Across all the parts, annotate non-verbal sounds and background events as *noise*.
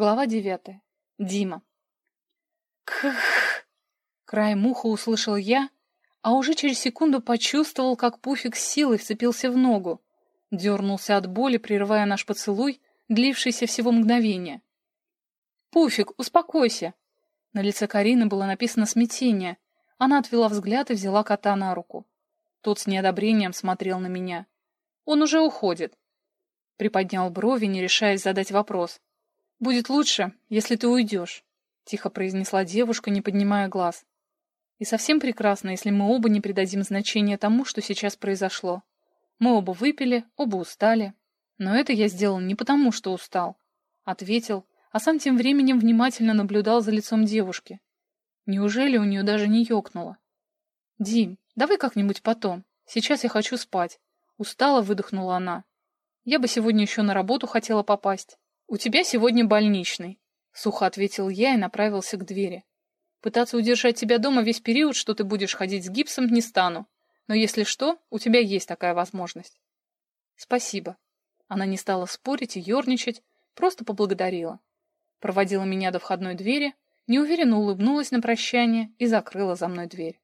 Глава девятая. Дима. Кх! Край муха услышал я, а уже через секунду почувствовал, как пуфик с силой вцепился в ногу. Дернулся от боли, прерывая наш поцелуй, длившийся всего мгновение. «Пуфик, успокойся!» На лице Карины было написано смятение. Она отвела взгляд и взяла кота на руку. Тот с неодобрением смотрел на меня. «Он уже уходит!» Приподнял брови, не решаясь задать вопрос. «Будет лучше, если ты уйдешь», — тихо произнесла девушка, не поднимая глаз. «И совсем прекрасно, если мы оба не придадим значения тому, что сейчас произошло. Мы оба выпили, оба устали. Но это я сделал не потому, что устал», — ответил, а сам тем временем внимательно наблюдал за лицом девушки. Неужели у нее даже не ёкнуло? «Дим, давай как-нибудь потом. Сейчас я хочу спать». Устало выдохнула она. «Я бы сегодня еще на работу хотела попасть». «У тебя сегодня больничный», — сухо ответил я и направился к двери. «Пытаться удержать тебя дома весь период, что ты будешь ходить с гипсом, не стану. Но если что, у тебя есть такая возможность». «Спасибо». Она не стала спорить и ерничать, просто поблагодарила. Проводила меня до входной двери, неуверенно улыбнулась на прощание и закрыла за мной дверь.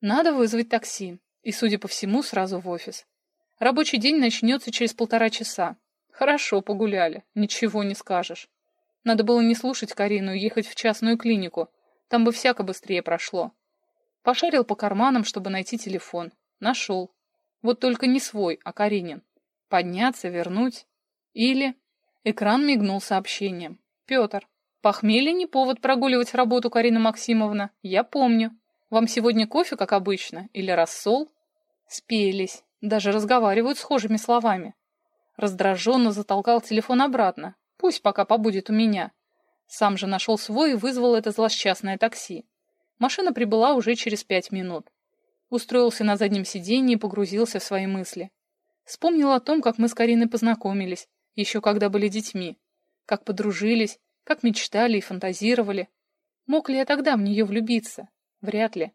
Надо вызвать такси, и, судя по всему, сразу в офис. Рабочий день начнется через полтора часа, Хорошо погуляли, ничего не скажешь. Надо было не слушать Карину и ехать в частную клинику. Там бы всяко быстрее прошло. Пошарил по карманам, чтобы найти телефон. Нашел. Вот только не свой, а Каринин. Подняться, вернуть. Или... Экран мигнул сообщением. Петр. Похмелье не повод прогуливать работу, Карина Максимовна. Я помню. Вам сегодня кофе, как обычно? Или рассол? Спелись. Даже разговаривают схожими словами. Раздраженно затолкал телефон обратно. Пусть пока побудет у меня. Сам же нашел свой и вызвал это злосчастное такси. Машина прибыла уже через пять минут. Устроился на заднем сиденье и погрузился в свои мысли. Вспомнил о том, как мы с Кариной познакомились, еще когда были детьми. Как подружились, как мечтали и фантазировали. Мог ли я тогда в нее влюбиться? Вряд ли.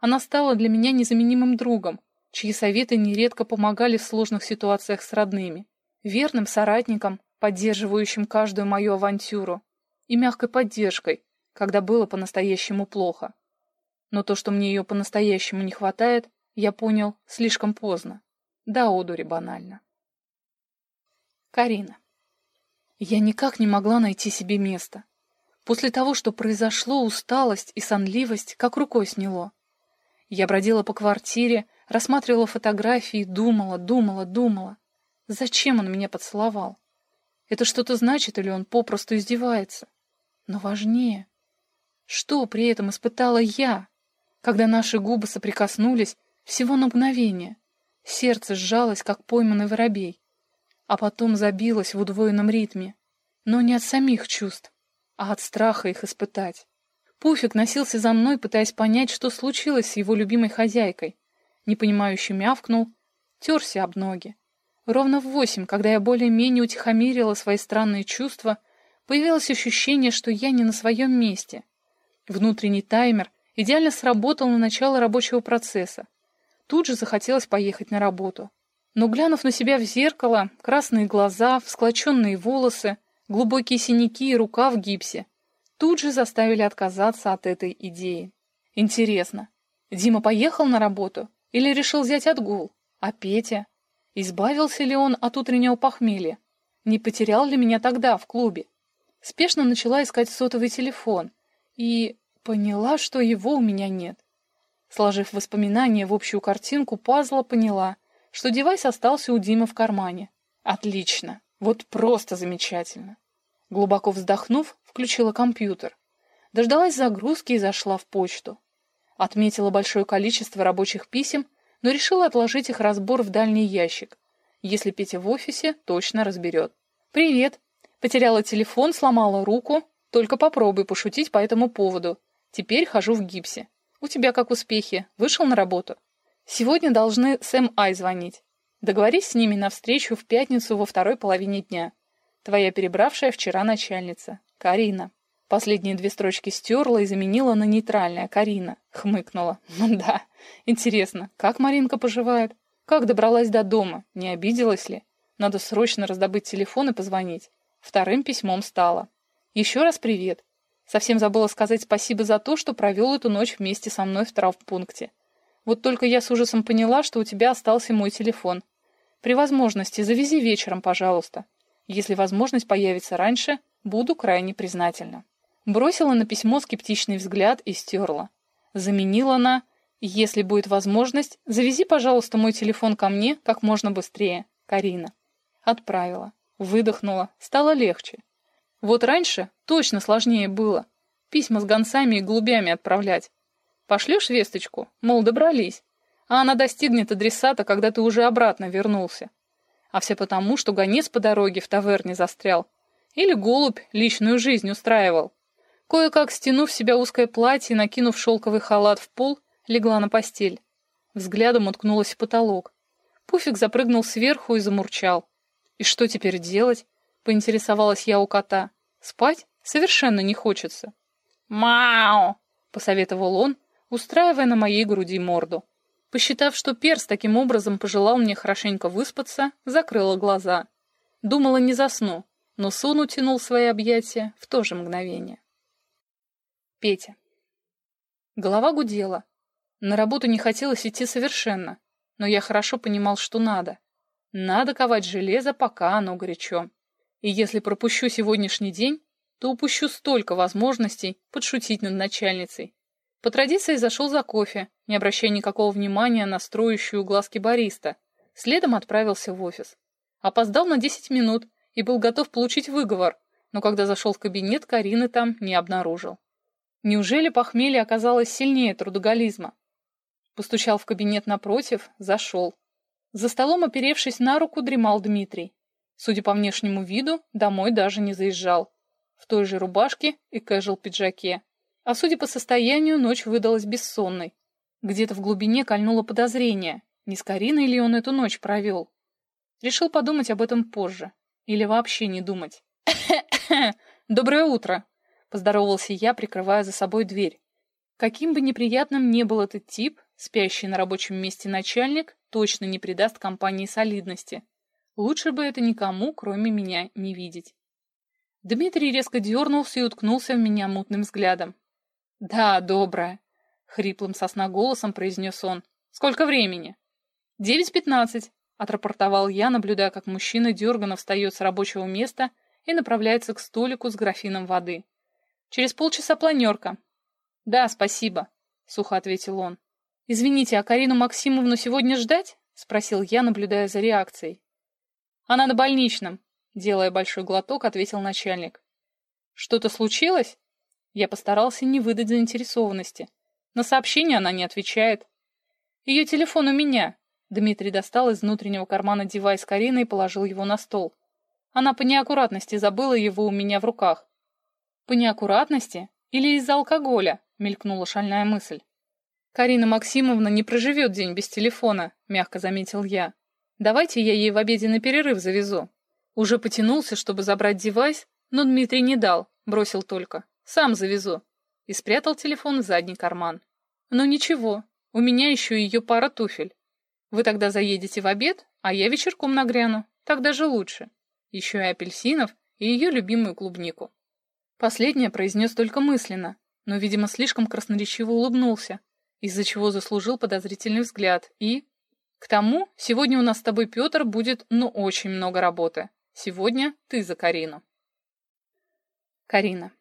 Она стала для меня незаменимым другом, чьи советы нередко помогали в сложных ситуациях с родными, верным соратником, поддерживающим каждую мою авантюру, и мягкой поддержкой, когда было по-настоящему плохо. Но то, что мне ее по-настоящему не хватает, я понял слишком поздно. Да, одури банально. Карина. Я никак не могла найти себе места. После того, что произошло, усталость и сонливость как рукой сняло. Я бродила по квартире, рассматривала фотографии, думала, думала, думала. Зачем он меня поцеловал? Это что-то значит или он попросту издевается? Но важнее, что при этом испытала я, когда наши губы соприкоснулись всего на мгновение? Сердце сжалось, как пойманный воробей, а потом забилось в удвоенном ритме, но не от самих чувств, а от страха их испытать. Пуфик носился за мной, пытаясь понять, что случилось с его любимой хозяйкой, непонимающе мявкнул, терся об ноги. Ровно в восемь, когда я более-менее утихомирила свои странные чувства, появилось ощущение, что я не на своем месте. Внутренний таймер идеально сработал на начало рабочего процесса. Тут же захотелось поехать на работу. Но, глянув на себя в зеркало, красные глаза, всклоченные волосы, глубокие синяки и рука в гипсе, тут же заставили отказаться от этой идеи. Интересно, Дима поехал на работу или решил взять отгул? А Петя? Избавился ли он от утреннего похмелья? Не потерял ли меня тогда в клубе? Спешно начала искать сотовый телефон и поняла, что его у меня нет. Сложив воспоминания в общую картинку пазла, поняла, что девайс остался у Димы в кармане. Отлично. Вот просто замечательно. Глубоко вздохнув, включила компьютер. Дождалась загрузки и зашла в почту. Отметила большое количество рабочих писем, но решила отложить их разбор в дальний ящик. Если Петя в офисе, точно разберет. «Привет!» Потеряла телефон, сломала руку. Только попробуй пошутить по этому поводу. Теперь хожу в гипсе. У тебя как успехи? Вышел на работу? Сегодня должны Сэм Ай звонить. Договорись с ними на встречу в пятницу во второй половине дня. Твоя перебравшая вчера начальница. Карина. Последние две строчки стерла и заменила на нейтральное Карина. Хмыкнула. Ну да. Интересно, как Маринка поживает? Как добралась до дома? Не обиделась ли? Надо срочно раздобыть телефон и позвонить. Вторым письмом стало. Еще раз привет. Совсем забыла сказать спасибо за то, что провел эту ночь вместе со мной в травмпункте. Вот только я с ужасом поняла, что у тебя остался мой телефон. При возможности завези вечером, пожалуйста. Если возможность появится раньше, буду крайне признательна. Бросила на письмо скептичный взгляд и стерла. Заменила на «Если будет возможность, завези, пожалуйста, мой телефон ко мне как можно быстрее. Карина». Отправила. Выдохнула. Стало легче. Вот раньше точно сложнее было. Письма с гонцами и голубями отправлять. Пошлешь весточку, мол, добрались, а она достигнет адресата, когда ты уже обратно вернулся. А все потому, что гонец по дороге в таверне застрял. Или голубь личную жизнь устраивал. Кое-как стянув себя узкое платье и накинув шелковый халат в пол, легла на постель. Взглядом уткнулась в потолок. Пуфик запрыгнул сверху и замурчал. И что теперь делать? Поинтересовалась я у кота. Спать совершенно не хочется. «Мау!» — посоветовал он, устраивая на моей груди морду. Посчитав, что перс таким образом пожелал мне хорошенько выспаться, закрыла глаза. Думала, не засну, но сон утянул свои объятия в то же мгновение. Петя. Голова гудела. На работу не хотелось идти совершенно, но я хорошо понимал, что надо. Надо ковать железо, пока оно горячо. И если пропущу сегодняшний день, то упущу столько возможностей подшутить над начальницей. По традиции зашел за кофе, не обращая никакого внимания на строящую глазки бариста. Следом отправился в офис. Опоздал на 10 минут и был готов получить выговор, но когда зашел в кабинет, Карины там не обнаружил. Неужели похмелье оказалось сильнее трудоголизма? Постучал в кабинет напротив, зашел. За столом, оперевшись на руку, дремал Дмитрий. Судя по внешнему виду, домой даже не заезжал. В той же рубашке и кэжуал пиджаке. А судя по состоянию, ночь выдалась бессонной. Где-то в глубине кольнуло подозрение, не с Кариной ли он эту ночь провел. Решил подумать об этом позже. Или вообще не думать. *laughs* «Доброе утро!» — поздоровался я, прикрывая за собой дверь. Каким бы неприятным ни был этот тип, спящий на рабочем месте начальник точно не придаст компании солидности. Лучше бы это никому, кроме меня, не видеть. Дмитрий резко дернулся и уткнулся в меня мутным взглядом. «Да, доброе», — хриплым сосна голосом произнес он. «Сколько времени?» «Девять пятнадцать», — отрапортовал я, наблюдая, как мужчина дерганно встает с рабочего места и направляется к столику с графином воды. «Через полчаса планерка». «Да, спасибо», — сухо ответил он. «Извините, а Карину Максимовну сегодня ждать?» — спросил я, наблюдая за реакцией. «Она на больничном», — делая большой глоток, ответил начальник. «Что-то случилось?» Я постарался не выдать заинтересованности. На сообщение она не отвечает. «Ее телефон у меня», — Дмитрий достал из внутреннего кармана девайс Карины и положил его на стол. Она по неаккуратности забыла его у меня в руках. «По неаккуратности? Или из-за алкоголя?» — мелькнула шальная мысль. «Карина Максимовна не проживет день без телефона», — мягко заметил я. Давайте я ей в обеденный перерыв завезу. Уже потянулся, чтобы забрать девайс, но Дмитрий не дал, бросил только. Сам завезу. И спрятал телефон в задний карман. Но ничего, у меня еще ее пара туфель. Вы тогда заедете в обед, а я вечерком нагряну. Так даже лучше. Еще и апельсинов, и ее любимую клубнику. Последнее произнес только мысленно, но, видимо, слишком красноречиво улыбнулся, из-за чего заслужил подозрительный взгляд и к тому, сегодня у нас с тобой, Петр, будет, ну, очень много работы. Сегодня ты за Карину. Карина.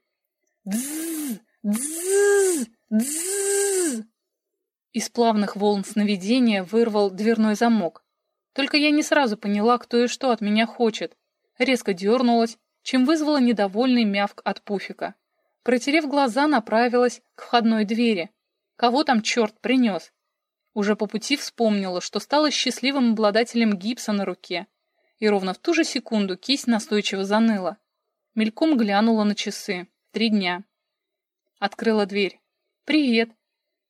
Из плавных волн сновидения вырвал дверной замок. Только я не сразу поняла, кто и что от меня хочет. Резко дернулась, чем вызвала недовольный мявк от пуфика. Протерев глаза, направилась к входной двери. Кого там черт принес? Уже по пути вспомнила, что стала счастливым обладателем гипса на руке. И ровно в ту же секунду кисть настойчиво заныла. Мельком глянула на часы. Три дня. Открыла дверь. «Привет!»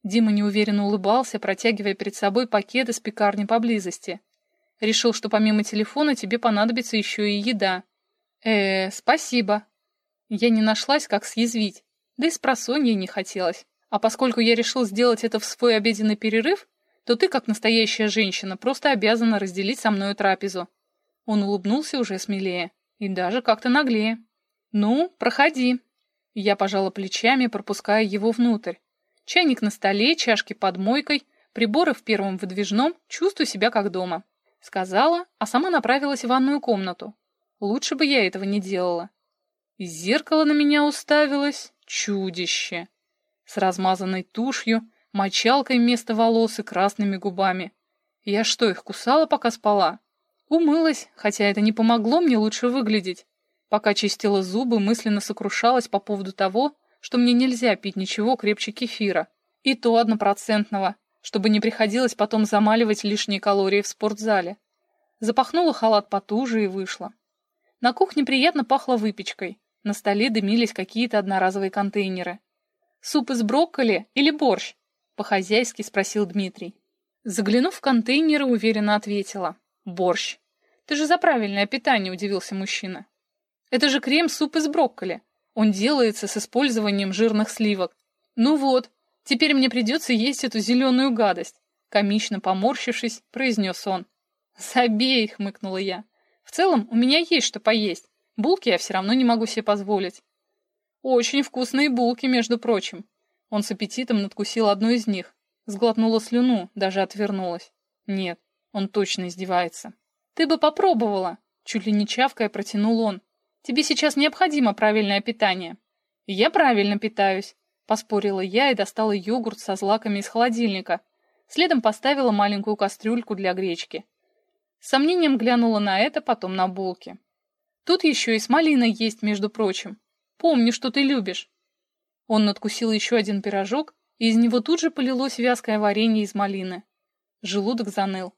Дима неуверенно улыбался, протягивая перед собой пакет из пекарни поблизости. «Решил, что помимо телефона тебе понадобится еще и еда». Э, спасибо». Я не нашлась, как съязвить. Да и с просонья не хотелось. А поскольку я решил сделать это в свой обеденный перерыв, то ты, как настоящая женщина, просто обязана разделить со мною трапезу». Он улыбнулся уже смелее и даже как-то наглее. «Ну, проходи». Я пожала плечами, пропуская его внутрь. Чайник на столе, чашки под мойкой, приборы в первом выдвижном, чувствую себя как дома. Сказала, а сама направилась в ванную комнату. Лучше бы я этого не делала. Из зеркала на меня уставилось чудище. С размазанной тушью, мочалкой вместо волос и красными губами. Я что, их кусала, пока спала? Умылась, хотя это не помогло мне лучше выглядеть. Пока чистила зубы, мысленно сокрушалась по поводу того, что мне нельзя пить ничего крепче кефира. И то однопроцентного, чтобы не приходилось потом замаливать лишние калории в спортзале. Запахнула халат потуже и вышла. На кухне приятно пахло выпечкой. На столе дымились какие-то одноразовые контейнеры. «Суп из брокколи или борщ?» — по-хозяйски спросил Дмитрий. Заглянув в контейнеры, уверенно ответила. «Борщ». «Ты же за правильное питание», — удивился мужчина. Это же крем-суп из брокколи. Он делается с использованием жирных сливок. Ну вот, теперь мне придется есть эту зеленую гадость. Комично поморщившись, произнес он. «Забей!» — хмыкнула я. «В целом, у меня есть что поесть. Булки я все равно не могу себе позволить». «Очень вкусные булки, между прочим». Он с аппетитом надкусил одну из них. Сглотнула слюну, даже отвернулась. Нет, он точно издевается. «Ты бы попробовала!» Чуть ли не чавкая протянул он. Тебе сейчас необходимо правильное питание». «Я правильно питаюсь», — поспорила я и достала йогурт со злаками из холодильника. Следом поставила маленькую кастрюльку для гречки. Сомнением глянула на это, потом на булки. «Тут еще и с малиной есть, между прочим. Помни, что ты любишь». Он надкусил еще один пирожок, и из него тут же полилось вязкое варенье из малины. Желудок заныл.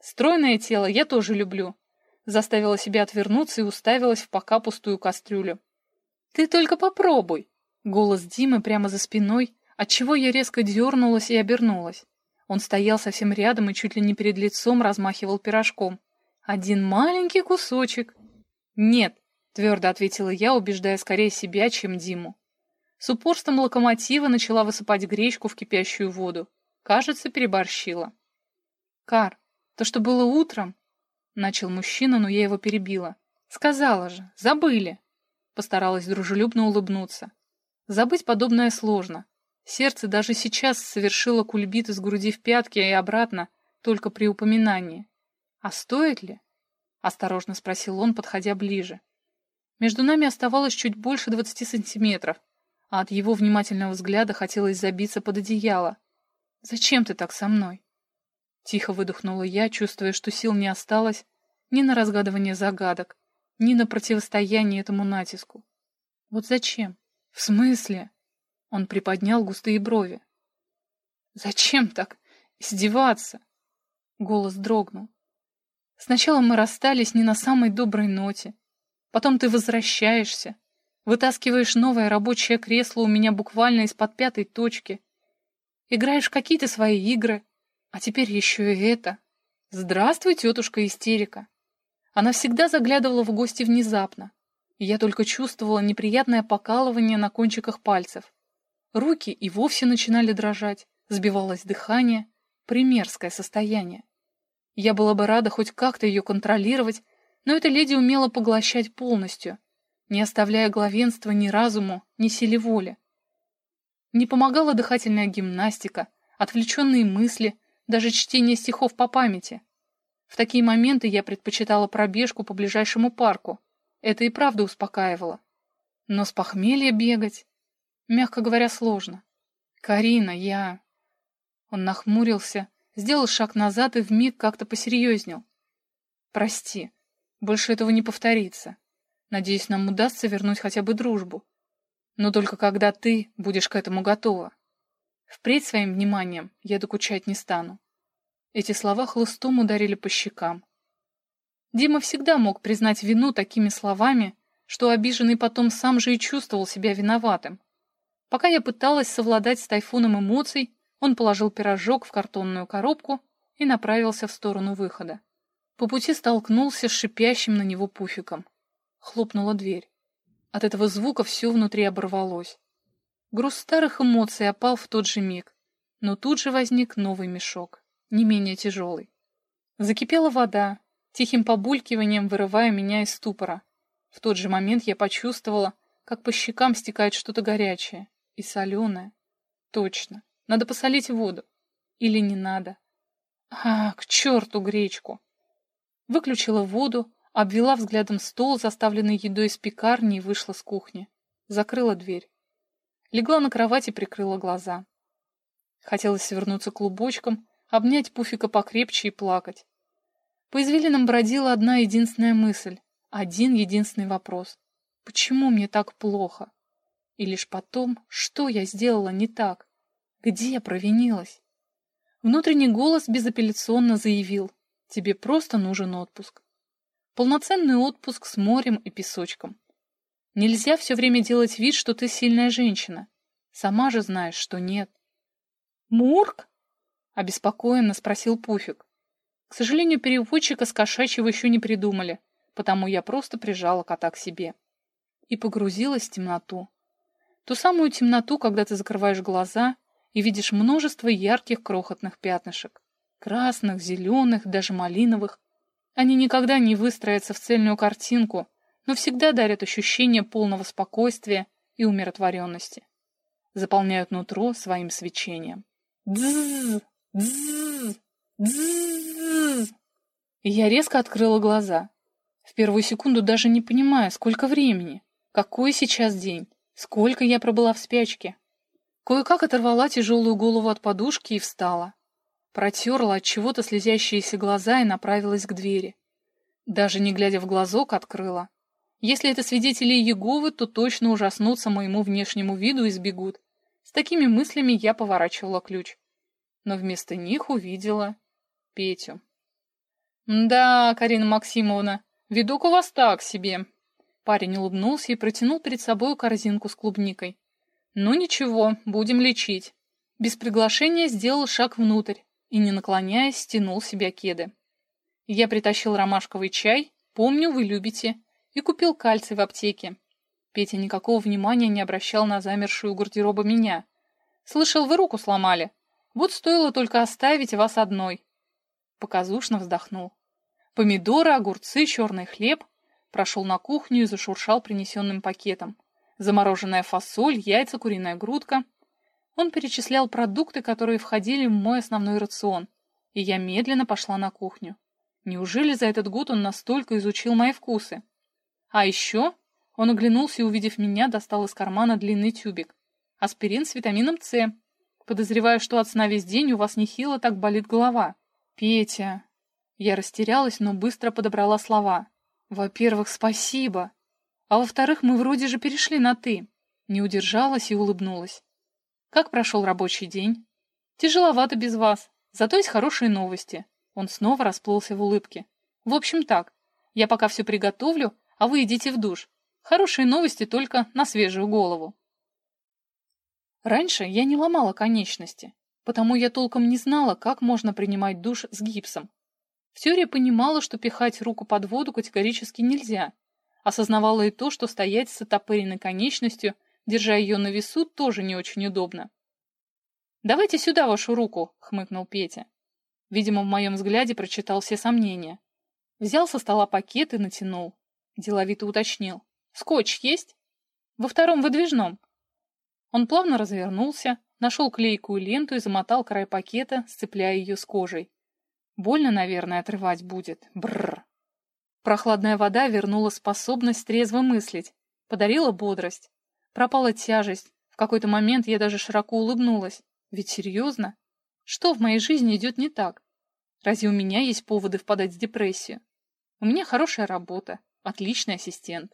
Стройное тело я тоже люблю, заставила себя отвернуться и уставилась в пока пустую кастрюлю. «Ты только попробуй!» Голос Димы прямо за спиной, отчего я резко дернулась и обернулась. Он стоял совсем рядом и чуть ли не перед лицом размахивал пирожком. «Один маленький кусочек!» «Нет!» — твердо ответила я, убеждая скорее себя, чем Диму. С упорством локомотива начала высыпать гречку в кипящую воду. Кажется, переборщила. «Кар, то, что было утром, Начал мужчина, но я его перебила. Сказала же, забыли. Постаралась дружелюбно улыбнуться. Забыть подобное сложно. Сердце даже сейчас совершило кульбит из груди в пятки и обратно, только при упоминании. «А стоит ли?» — осторожно спросил он, подходя ближе. Между нами оставалось чуть больше двадцати сантиметров, а от его внимательного взгляда хотелось забиться под одеяло. «Зачем ты так со мной?» Тихо выдохнула я, чувствуя, что сил не осталось ни на разгадывание загадок, ни на противостояние этому натиску. Вот зачем? В смысле? Он приподнял густые брови. Зачем так издеваться? Голос дрогнул. Сначала мы расстались не на самой доброй ноте. Потом ты возвращаешься, вытаскиваешь новое рабочее кресло у меня буквально из-под пятой точки, играешь в какие-то свои игры, а теперь еще и это. Здравствуй, тетушка истерика. Она всегда заглядывала в гости внезапно, и я только чувствовала неприятное покалывание на кончиках пальцев. Руки и вовсе начинали дрожать, сбивалось дыхание, примерское состояние. Я была бы рада хоть как-то ее контролировать, но эта леди умела поглощать полностью, не оставляя главенства ни разуму, ни силе воли. Не помогала дыхательная гимнастика, отвлеченные мысли, даже чтение стихов по памяти. В такие моменты я предпочитала пробежку по ближайшему парку. Это и правда успокаивало. Но с похмелья бегать, мягко говоря, сложно. «Карина, я...» Он нахмурился, сделал шаг назад и вмиг как-то посерьезнел. «Прости, больше этого не повторится. Надеюсь, нам удастся вернуть хотя бы дружбу. Но только когда ты будешь к этому готова». Впредь своим вниманием я докучать не стану. Эти слова хлыстом ударили по щекам. Дима всегда мог признать вину такими словами, что обиженный потом сам же и чувствовал себя виноватым. Пока я пыталась совладать с тайфуном эмоций, он положил пирожок в картонную коробку и направился в сторону выхода. По пути столкнулся с шипящим на него пуфиком. Хлопнула дверь. От этого звука все внутри оборвалось. Груз старых эмоций опал в тот же миг, но тут же возник новый мешок, не менее тяжелый. Закипела вода, тихим побулькиванием вырывая меня из ступора. В тот же момент я почувствовала, как по щекам стекает что-то горячее и соленое. Точно, надо посолить воду. Или не надо. А, к черту гречку! Выключила воду, обвела взглядом стол, заставленный едой из пекарни, и вышла с кухни. Закрыла дверь. Легла на кровать и прикрыла глаза. Хотелось свернуться клубочком, обнять Пуфика покрепче и плакать. По извилинам бродила одна единственная мысль, один единственный вопрос. Почему мне так плохо? И лишь потом, что я сделала не так? Где я провинилась? Внутренний голос безапелляционно заявил, тебе просто нужен отпуск. Полноценный отпуск с морем и песочком. Нельзя все время делать вид, что ты сильная женщина. Сама же знаешь, что нет. «Мурк?» — обеспокоенно спросил Пуфик. К сожалению, переводчика с кошачьего еще не придумали, потому я просто прижала кота к себе. И погрузилась в темноту. Ту самую темноту, когда ты закрываешь глаза и видишь множество ярких крохотных пятнышек. Красных, зеленых, даже малиновых. Они никогда не выстроятся в цельную картинку, но всегда дарят ощущение полного спокойствия и умиротворенности. Заполняют нутро своим свечением. Дзз, дзз, дзз. Я резко открыла глаза. В первую секунду даже не понимая, сколько времени, какой сейчас день, сколько я пробыла в спячке. Кое-как оторвала тяжелую голову от подушки и встала. Протерла от чего-то слезящиеся глаза и направилась к двери. Даже не глядя в глазок, открыла. Если это свидетели Еговы, то точно ужаснутся моему внешнему виду и сбегут. С такими мыслями я поворачивала ключ. Но вместо них увидела Петю. «Да, Карина Максимовна, видок у вас так себе». Парень улыбнулся и протянул перед собой корзинку с клубникой. «Ну ничего, будем лечить». Без приглашения сделал шаг внутрь и, не наклоняясь, стянул себя кеды. Я притащил ромашковый чай, помню, вы любите, и купил кальций в аптеке. Петя никакого внимания не обращал на замершую гардероба меня. «Слышал, вы руку сломали. Вот стоило только оставить вас одной». Показушно вздохнул. Помидоры, огурцы, черный хлеб. Прошел на кухню и зашуршал принесенным пакетом. Замороженная фасоль, яйца, куриная грудка. Он перечислял продукты, которые входили в мой основной рацион, и я медленно пошла на кухню. Неужели за этот год он настолько изучил мои вкусы? А еще он оглянулся и, увидев меня, достал из кармана длинный тюбик. Аспирин с витамином С. Подозреваю, что от сна весь день у вас нехило так болит голова. Петя. Я растерялась, но быстро подобрала слова. Во-первых, спасибо. А во-вторых, мы вроде же перешли на «ты». Не удержалась и улыбнулась. Как прошел рабочий день? Тяжеловато без вас. Зато есть хорошие новости. Он снова расплылся в улыбке. В общем так, я пока все приготовлю, а вы идите в душ. Хорошие новости только на свежую голову. Раньше я не ломала конечности, потому я толком не знала, как можно принимать душ с гипсом. В теории понимала, что пихать руку под воду категорически нельзя. Осознавала и то, что стоять с отопыренной конечностью, держа ее на весу, тоже не очень удобно. «Давайте сюда вашу руку», — хмыкнул Петя. Видимо, в моем взгляде прочитал все сомнения. Взял со стола пакет и натянул. Деловито уточнил. «Скотч есть?» «Во втором выдвижном». Он плавно развернулся, нашел клейкую ленту и замотал край пакета, сцепляя ее с кожей. Больно, наверное, отрывать будет. Бррр. Прохладная вода вернула способность трезво мыслить, подарила бодрость. Пропала тяжесть. В какой-то момент я даже широко улыбнулась. Ведь серьезно? Что в моей жизни идет не так? Разве у меня есть поводы впадать в депрессию? У меня хорошая работа, отличный ассистент.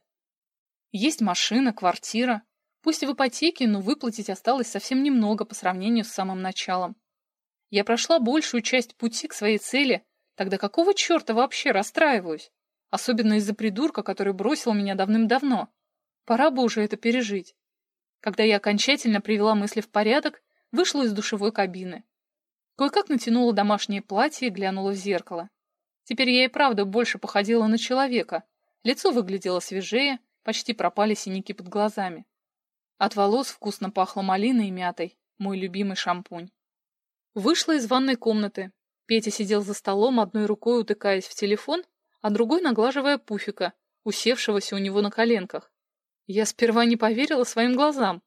Есть машина, квартира. Пусть в ипотеке, но выплатить осталось совсем немного по сравнению с самым началом. Я прошла большую часть пути к своей цели, тогда какого черта вообще расстраиваюсь? Особенно из-за придурка, который бросил меня давным-давно. Пора бы уже это пережить. Когда я окончательно привела мысли в порядок, вышла из душевой кабины. Кое-как натянула домашнее платье и глянула в зеркало. Теперь я и правда больше походила на человека. Лицо выглядело свежее, почти пропали синяки под глазами. От волос вкусно пахло малиной и мятой, мой любимый шампунь. Вышла из ванной комнаты. Петя сидел за столом, одной рукой утыкаясь в телефон, а другой наглаживая пуфика, усевшегося у него на коленках. Я сперва не поверила своим глазам.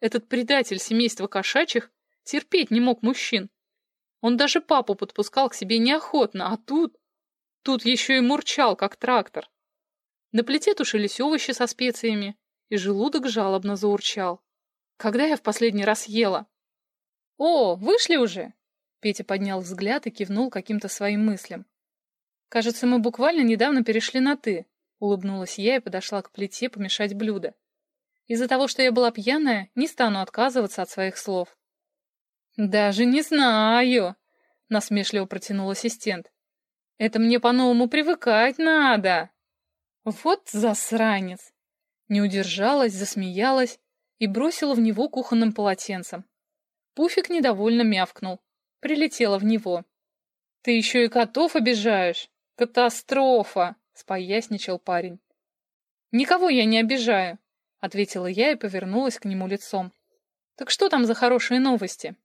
Этот предатель семейства кошачьих терпеть не мог мужчин. Он даже папу подпускал к себе неохотно, а тут... Тут еще и мурчал, как трактор. На плите тушились овощи со специями, и желудок жалобно заурчал. Когда я в последний раз ела? «О, вышли уже!» Петя поднял взгляд и кивнул каким-то своим мыслям. «Кажется, мы буквально недавно перешли на «ты», — улыбнулась я и подошла к плите помешать блюдо. Из-за того, что я была пьяная, не стану отказываться от своих слов. «Даже не знаю», — насмешливо протянул ассистент. «Это мне по-новому привыкать надо». «Вот засранец!» Не удержалась, засмеялась и бросила в него кухонным полотенцем. Пуфик недовольно мявкнул. Прилетела в него. «Ты еще и котов обижаешь? Катастрофа!» — споясничал парень. «Никого я не обижаю», — ответила я и повернулась к нему лицом. «Так что там за хорошие новости?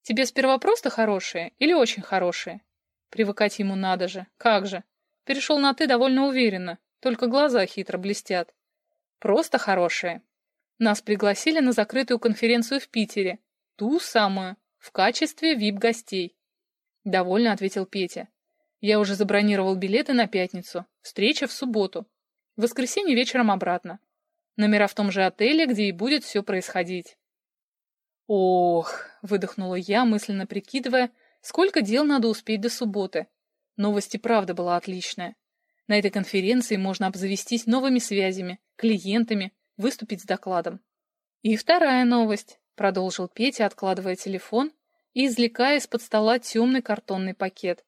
Тебе сперва просто хорошие или очень хорошие?» Привыкать ему надо же. Как же. Перешел на «ты» довольно уверенно, только глаза хитро блестят. Просто хорошие. Нас пригласили на закрытую конференцию в Питере. Ту самую, в качестве вип-гостей. Довольно ответил Петя. Я уже забронировал билеты на пятницу. Встреча в субботу. В воскресенье вечером обратно. Номера в том же отеле, где и будет все происходить. Ох, выдохнула я, мысленно прикидывая, сколько дел надо успеть до субботы. Новость и правда была отличная. На этой конференции можно обзавестись новыми связями, клиентами, выступить с докладом. И вторая новость продолжил Петя, откладывая телефон и извлекая из-под стола темный картонный пакет.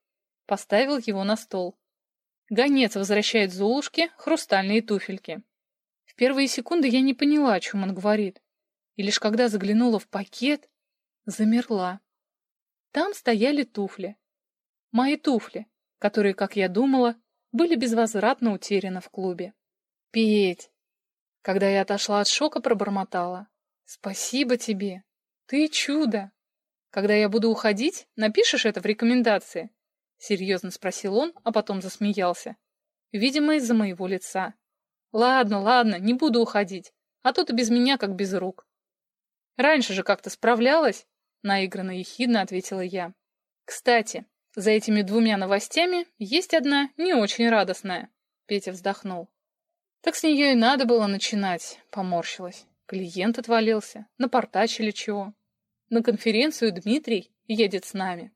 Поставил его на стол. Гонец возвращает Золушке хрустальные туфельки. В первые секунды я не поняла, о чем он говорит. И лишь когда заглянула в пакет, замерла. Там стояли туфли. Мои туфли, которые, как я думала, были безвозвратно утеряны в клубе. «Петь!» Когда я отошла от шока, пробормотала. Спасибо тебе. Ты чудо. Когда я буду уходить, напишешь это в рекомендации? Серьезно спросил он, а потом засмеялся. Видимо, из-за моего лица. Ладно, ладно, не буду уходить. А то ты без меня как без рук. Раньше же как-то справлялась, наигранно ехидно ответила я. Кстати, за этими двумя новостями есть одна не очень радостная. Петя вздохнул. Так с нее и надо было начинать, поморщилась. Клиент отвалился, напортачили чего. На конференцию Дмитрий едет с нами.